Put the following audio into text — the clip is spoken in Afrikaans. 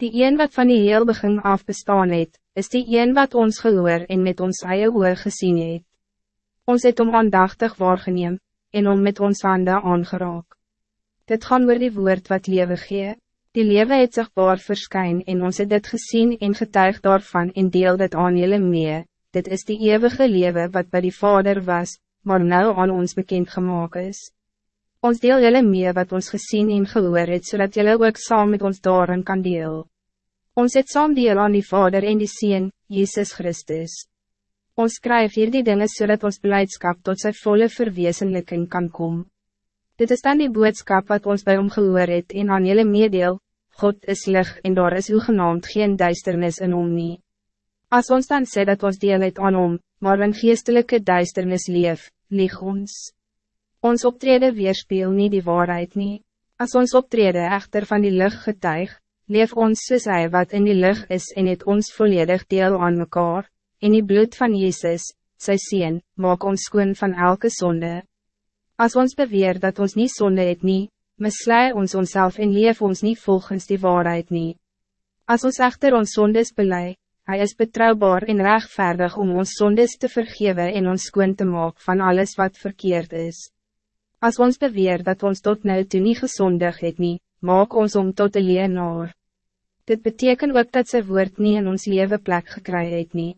Die een wat van die heel begin af bestaan het, is die een wat ons gehoor en met ons eie oor gezien het. Ons het om aandachtig waargeneem, en om met ons hande aangeraak. Dit gaan oor die woord wat lewe gee, die lewe het zich waar verskyn en ons het dit gezien en getuig daarvan en deel dit aan julle mee, dit is die eeuwige lewe wat bij die Vader was, maar nou aan ons bekend gemaakt is. Ons deel jullie mee wat ons gezien en gehoor het, zodat jullie ook saam met ons daarin kan deel. Ons het saam deel aan die Vader en die Seen, Jezus Christus. Ons skryf hier die dinge zodat ons beleidskap tot zijn volle verwezenlijking kan komen. Dit is dan die boodskap wat ons bij hom gehoor het en aan jullie meedeel, God is licht en daar is genaamd geen duisternis in hom nie. As ons dan sê dat ons deel het aan hom, maar in geestelijke duisternis leef, lieg ons. Ons optreden weerspeel niet die waarheid niet. Als ons optreden echter van die lucht getuig, leef ons soos hy wat in die lucht is en het ons volledig deel aan mekaar, in die bloed van Jezus, sy Seen, maak ons skoon van elke zonde. Als ons beweer dat ons niet zonde het nie, mislui ons onszelf en leef ons niet volgens die waarheid nie. Als ons echter ons zondes belei, hij is betrouwbaar en rechtvaardig om ons zondes te vergeven en ons skoon te maak van alles wat verkeerd is. Als ons beweer dat ons tot nu toe nie gezondig het nie, maak ons om tot een leenaar. Dit betekent ook dat sy woord niet in ons leven plek gekry het nie.